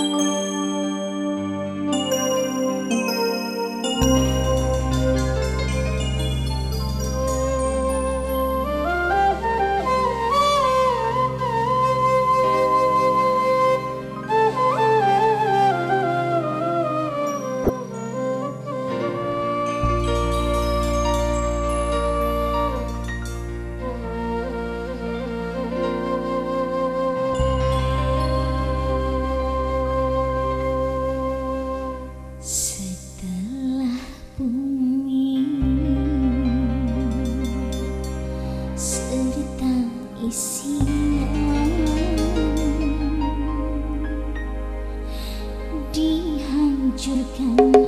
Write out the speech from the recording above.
Música dihancurkan